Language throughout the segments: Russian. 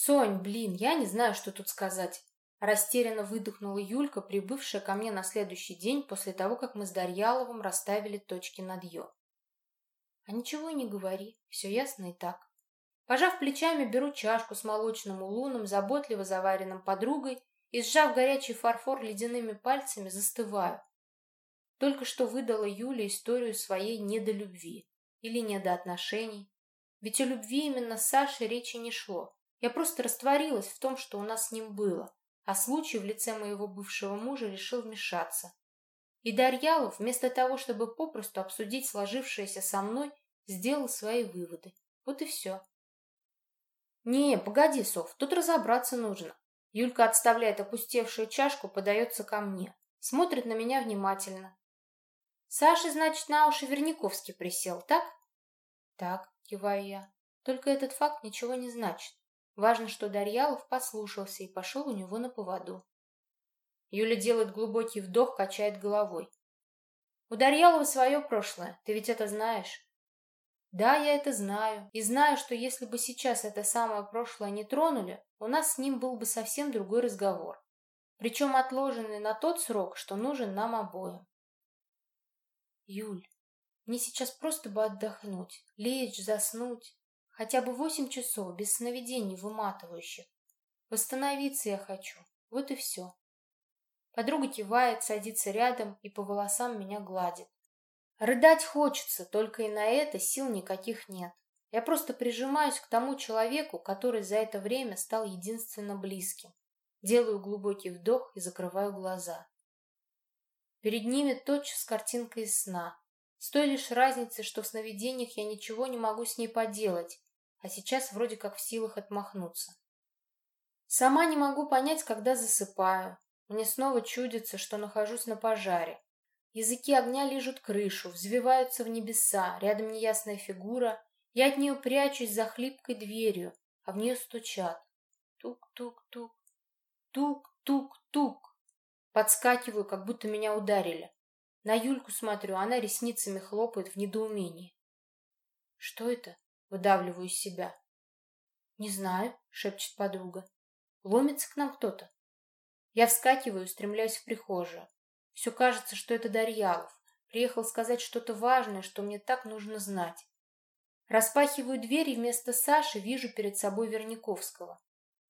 «Сонь, блин, я не знаю, что тут сказать». Растерянно выдохнула Юлька, прибывшая ко мне на следующий день после того, как мы с Дарьяловым расставили точки над «ё». А ничего и не говори, все ясно и так. Пожав плечами, беру чашку с молочным улуном, заботливо заваренным подругой, и, сжав горячий фарфор ледяными пальцами, застываю. Только что выдала Юля историю своей недолюбви или недоотношений. Ведь о любви именно с Сашей речи не шло. Я просто растворилась в том, что у нас с ним было, а случай в лице моего бывшего мужа решил вмешаться. И Дарьялов, вместо того, чтобы попросту обсудить сложившееся со мной, сделал свои выводы. Вот и все. «Не, погоди, Сов, тут разобраться нужно». Юлька отставляет опустевшую чашку, подается ко мне. Смотрит на меня внимательно. «Саша, значит, на уши Верняковский присел, так?» «Так», — киваю я. «Только этот факт ничего не значит. Важно, что Дарьялов послушался и пошел у него на поводу. Юля делает глубокий вдох, качает головой. У Дарьялова свое прошлое, ты ведь это знаешь. Да, я это знаю. И знаю, что если бы сейчас это самое прошлое не тронули, у нас с ним был бы совсем другой разговор. Причем отложенный на тот срок, что нужен нам обоим. Юль, мне сейчас просто бы отдохнуть, лечь, заснуть. Хотя бы восемь часов, без сновидений выматывающих. Восстановиться я хочу. Вот и все. Подруга кивает, садится рядом и по волосам меня гладит. Рыдать хочется, только и на это сил никаких нет. Я просто прижимаюсь к тому человеку, который за это время стал единственно близким. Делаю глубокий вдох и закрываю глаза. Перед ними тотчас картинка из сна. С той лишь разницей, что в сновидениях я ничего не могу с ней поделать, а сейчас вроде как в силах отмахнуться. Сама не могу понять, когда засыпаю. Мне снова чудится, что нахожусь на пожаре. Языки огня лижут крышу, взвиваются в небеса, рядом неясная фигура. Я от нее прячусь за хлипкой дверью, а в нее стучат. Тук-тук-тук, тук-тук-тук. Подскакиваю, как будто меня ударили. На Юльку смотрю, она ресницами хлопает в недоумении. Что это? Выдавливаю из себя. «Не знаю», — шепчет подруга. «Ломится к нам кто-то». Я вскакиваю, стремляюсь в прихожую. Все кажется, что это Дарьялов. Приехал сказать что-то важное, что мне так нужно знать. Распахиваю дверь и вместо Саши вижу перед собой Верняковского.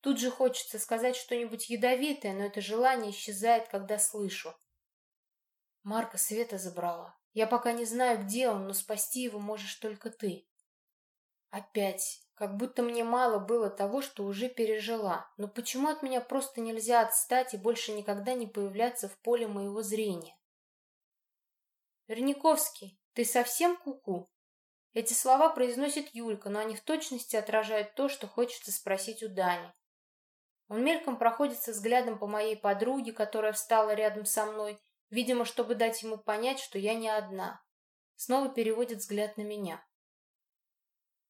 Тут же хочется сказать что-нибудь ядовитое, но это желание исчезает, когда слышу. Марка Света забрала. Я пока не знаю, где он, но спасти его можешь только ты. Опять. Как будто мне мало было того, что уже пережила. Но почему от меня просто нельзя отстать и больше никогда не появляться в поле моего зрения? Верниковский, ты совсем куку? -ку? Эти слова произносит Юлька, но они в точности отражают то, что хочется спросить у Дани. Он мельком проходится взглядом по моей подруге, которая встала рядом со мной, видимо, чтобы дать ему понять, что я не одна. Снова переводит взгляд на меня.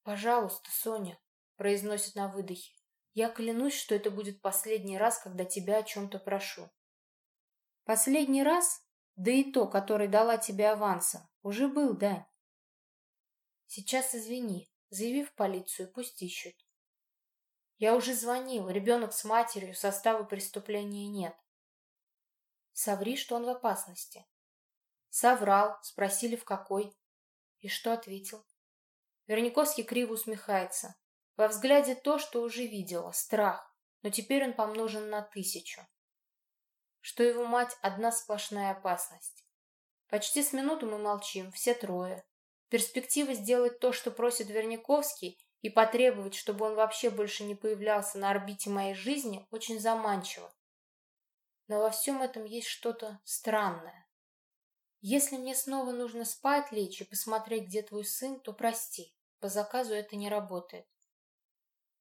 «Пожалуйста, Соня», — произносит на выдохе, — «я клянусь, что это будет последний раз, когда тебя о чем-то прошу». «Последний раз? Да и то, который дала тебе авансом, уже был, Дань». «Сейчас извини, заяви в полицию, пусть ищут». «Я уже звонил, ребенок с матерью, состава преступления нет». «Соври, что он в опасности». «Соврал, спросили, в какой». «И что ответил?» Верниковский криво усмехается. Во взгляде то, что уже видела, страх, но теперь он помножен на тысячу. Что его мать — одна сплошная опасность. Почти с минуту мы молчим, все трое. Перспектива сделать то, что просит Верниковский, и потребовать, чтобы он вообще больше не появлялся на орбите моей жизни, очень заманчиво. Но во всем этом есть что-то странное. Если мне снова нужно спать лечь и посмотреть, где твой сын, то прости. По заказу это не работает.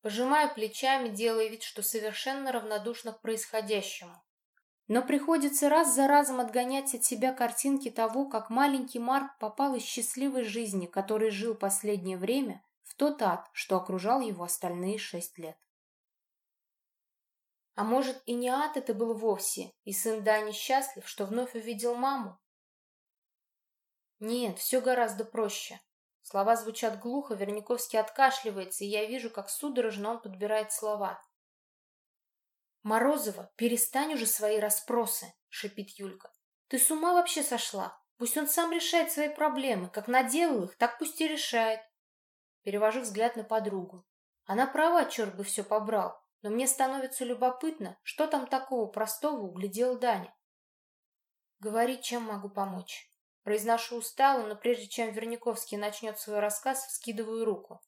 Пожимаю плечами, делая вид, что совершенно равнодушна к происходящему. Но приходится раз за разом отгонять от себя картинки того, как маленький Марк попал из счастливой жизни, которой жил последнее время, в тот ад, что окружал его остальные шесть лет. А может, и не ад это был вовсе, и сын Дани счастлив, что вновь увидел маму? Нет, все гораздо проще. Слова звучат глухо, Верниковский откашливается, и я вижу, как судорожно он подбирает слова. «Морозова, перестань уже свои расспросы!» — шипит Юлька. «Ты с ума вообще сошла? Пусть он сам решает свои проблемы. Как наделал их, так пусть и решает». Перевожу взгляд на подругу. Она права, черт бы все побрал. Но мне становится любопытно, что там такого простого углядел Даня. Говори, чем могу помочь. Произношу устало, но прежде чем Верниковский начнет свой рассказ, вскидываю руку.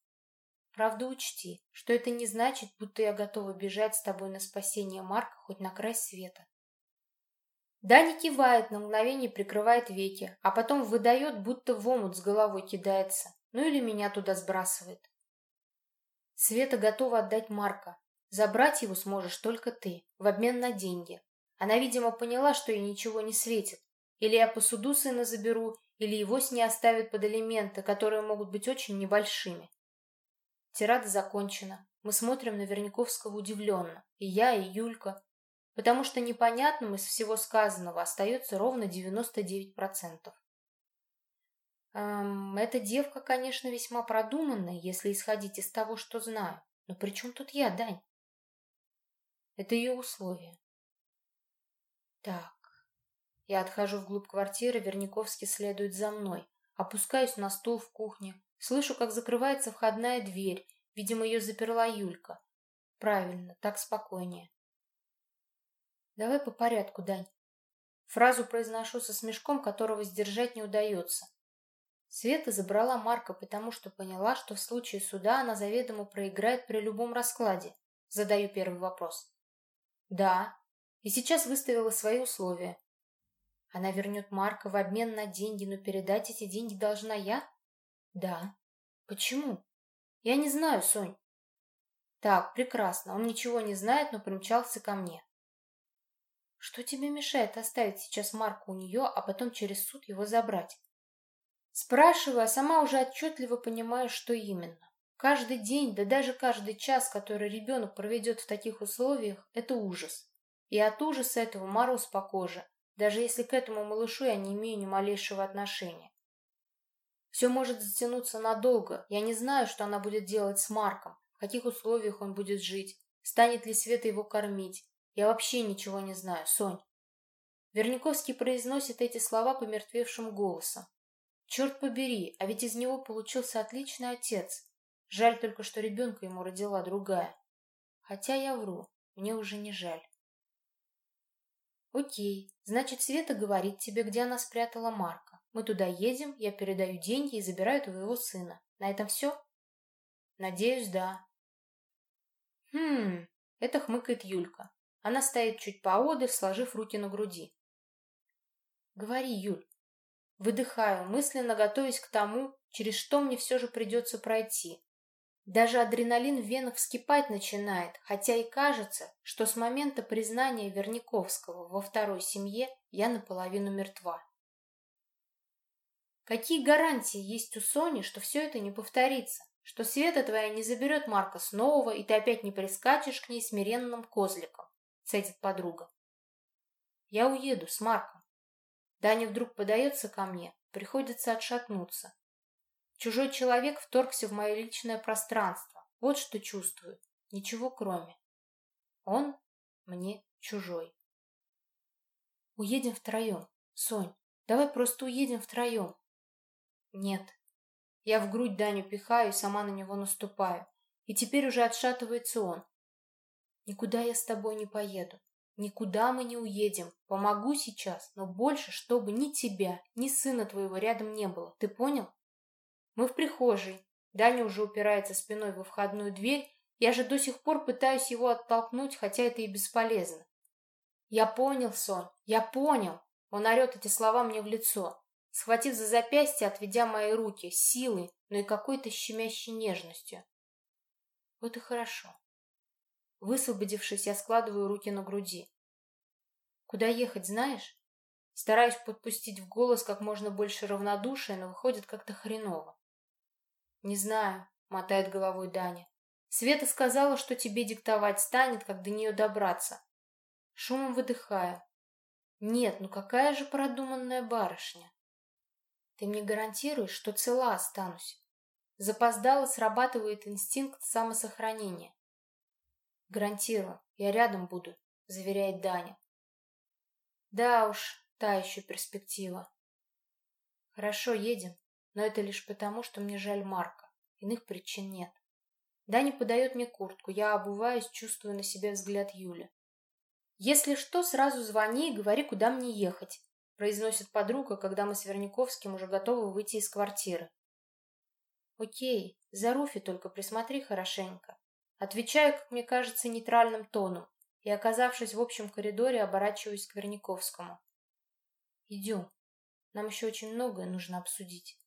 Правда, учти, что это не значит, будто я готова бежать с тобой на спасение Марка хоть на край света. Даня кивает, на мгновение прикрывает веки, а потом выдает, будто в омут с головой кидается, ну или меня туда сбрасывает. Света готова отдать Марка. Забрать его сможешь только ты, в обмен на деньги. Она, видимо, поняла, что ей ничего не светит. Или я по суду сына заберу, или его с ней оставят под элементы, которые могут быть очень небольшими. Тирада закончена. Мы смотрим на Верняковского удивленно. И я, и Юлька. Потому что непонятным из всего сказанного остается ровно 99%. Эм, эта девка, конечно, весьма продуманная, если исходить из того, что знаю. Но при чем тут я, Дань? Это ее условия. Так. Я отхожу вглубь квартиры, Верниковский следует за мной. Опускаюсь на стул в кухне. Слышу, как закрывается входная дверь. Видимо, ее заперла Юлька. Правильно, так спокойнее. Давай по порядку, Дань. Фразу произношу со смешком, которого сдержать не удается. Света забрала Марка, потому что поняла, что в случае суда она заведомо проиграет при любом раскладе. Задаю первый вопрос. Да, и сейчас выставила свои условия. Она вернет Марка в обмен на деньги, но передать эти деньги должна я? Да. Почему? Я не знаю, Сонь. Так, прекрасно. Он ничего не знает, но примчался ко мне. Что тебе мешает оставить сейчас Марка у нее, а потом через суд его забрать? Спрашиваю, а сама уже отчетливо понимаю, что именно. Каждый день, да даже каждый час, который ребенок проведет в таких условиях, это ужас. И от ужаса этого мороз по коже, даже если к этому малышу я не имею ни малейшего отношения. Все может затянуться надолго. Я не знаю, что она будет делать с Марком, в каких условиях он будет жить, станет ли Света его кормить. Я вообще ничего не знаю, Сонь. Верниковский произносит эти слова помертвевшим голосом. Черт побери, а ведь из него получился отличный отец. Жаль только, что ребенка ему родила другая. Хотя я вру, мне уже не жаль. Окей, значит, Света говорит тебе, где она спрятала Марка. Мы туда едем, я передаю деньги и забираю твоего сына. На этом все? Надеюсь, да. Хм, это хмыкает Юлька. Она стоит чуть поодаль, сложив руки на груди. Говори, Юль. Выдыхаю, мысленно готовясь к тому, через что мне все же придется пройти. Даже адреналин в венах вскипать начинает, хотя и кажется, что с момента признания Верниковского во второй семье я наполовину мертва. Какие гарантии есть у Сони, что все это не повторится, что Света твоя не заберет Марка снова, и ты опять не прискачешь к ней смиренным козликом, цедит подруга. Я уеду с Марком. Даня вдруг подается ко мне, приходится отшатнуться. Чужой человек вторгся в мое личное пространство. Вот что чувствую. Ничего кроме. Он мне чужой. Уедем втроем. Сонь, давай просто уедем втроем. Нет. Я в грудь Даню пихаю и сама на него наступаю. И теперь уже отшатывается он. Никуда я с тобой не поеду. Никуда мы не уедем. Помогу сейчас, но больше, чтобы ни тебя, ни сына твоего рядом не было. Ты понял? Мы в прихожей. Даня уже упирается спиной во входную дверь. Я же до сих пор пытаюсь его оттолкнуть, хотя это и бесполезно. Я понял, Сон, я понял. Он орет эти слова мне в лицо, схватив за запястье, отведя мои руки, силой, но и какой-то щемящей нежностью. Вот и хорошо. Высвободившись, я складываю руки на груди. Куда ехать, знаешь? Стараюсь подпустить в голос как можно больше равнодушия, но выходит как-то хреново. «Не знаю», — мотает головой Даня. «Света сказала, что тебе диктовать станет, как до нее добраться». Шумом выдыхаю. «Нет, ну какая же продуманная барышня!» «Ты мне гарантируешь, что цела останусь?» Запоздало срабатывает инстинкт самосохранения. «Гарантирую, я рядом буду», — заверяет Даня. Да уж, та еще перспектива. Хорошо, едем, но это лишь потому, что мне жаль Марка. Иных причин нет. Даня подает мне куртку, я обуваюсь, чувствую на себе взгляд Юли. «Если что, сразу звони и говори, куда мне ехать», произносит подруга, когда мы с Верняковским уже готовы выйти из квартиры. «Окей, за Руфи только присмотри хорошенько». Отвечаю, как мне кажется, нейтральным тоном и, оказавшись в общем коридоре, оборачиваюсь к Верняковскому. «Идем. Нам еще очень многое нужно обсудить».